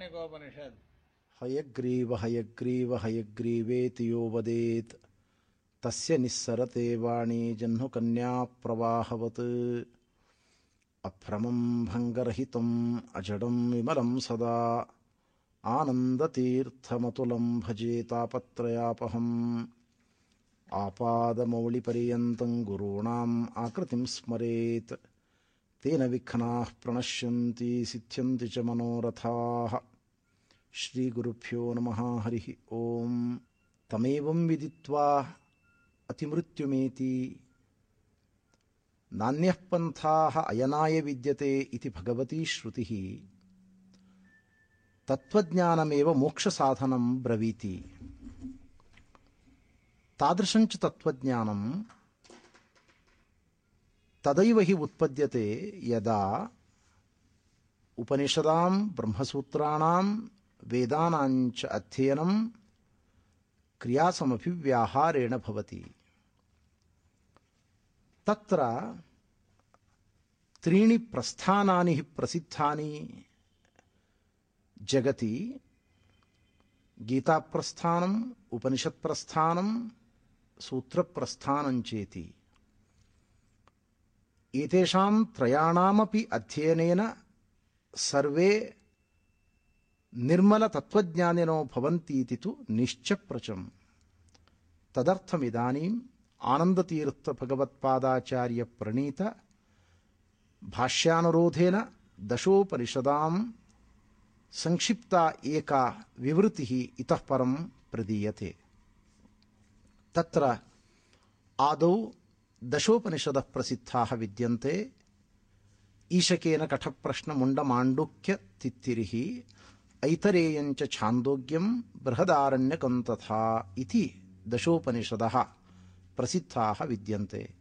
बृहदारण्यकोपनिषद हयग्रीव हयग्रीव हयग्रीवेति यो वदेत् तस्य निस्सरते वाणी जह्नुकन्याप्रवाहवत् अभ्रमं भङ्गरहितम्, अजडं विमलं सदा। आनन्दतीर्थमतुलं भजे तापत्रयापहम्। आपादमौलिपर्यन्तं गुरूणाम् आकृतिं स्मरेत्। తేన విఘ్నా ప్రణశ్యంతి సిద్ధ్యంతి చ మనోరథా శ్రీగురుభ్యో నమ హరి ఓం తమేవం విదిత్వా అతిమృత్యుమేతి నాణ్యపంథా అయనాయ విద్యతే ఇది భగవతీ శ్రుతి తత్వజ్ఞానమే మోక్ష సాధనం బ్రవీతి తాదృశంచ తత్వజ్ఞానం तदैव हि उत्पद्यते यदा उपनिषदां, ब्रह्मसूत्राणां वेदानाञ्च अध्ययनं क्रियासमपि व्याहारेण भवति। तत्र त्रीणि प्रस्थानानि हि प्रसिद्धानि जगति। गीताप्रस्थानम् उपनिषत्प्रस्थानं सूत्रप्रस्थानञ्चेति एतेषां त्रयाणामपि अध्ययनेन सर्वे निर्मलतत्त्वज्ञानिनो भवन्तीति तु निश्चप्रचम्। तदर्थमिदानीम् आनन्दतीर्थभगवत्पादाचार्यप्रणीत भाष्यानुरोधेन दशोपनिषदां संक्षिप्ता एका विवृतिः इतः परं प्रदीयते। तत्र आदौ दशोपनिषदः प्रसिद्धाः विद्यन्ते। ईशकेन कठप्रश्नमुण्डमाण्डुक्यतित्तिरिः ऐतरेयञ्च छान्दोग्यं बृहदारण्यकं तथा इति विद्यन्ते।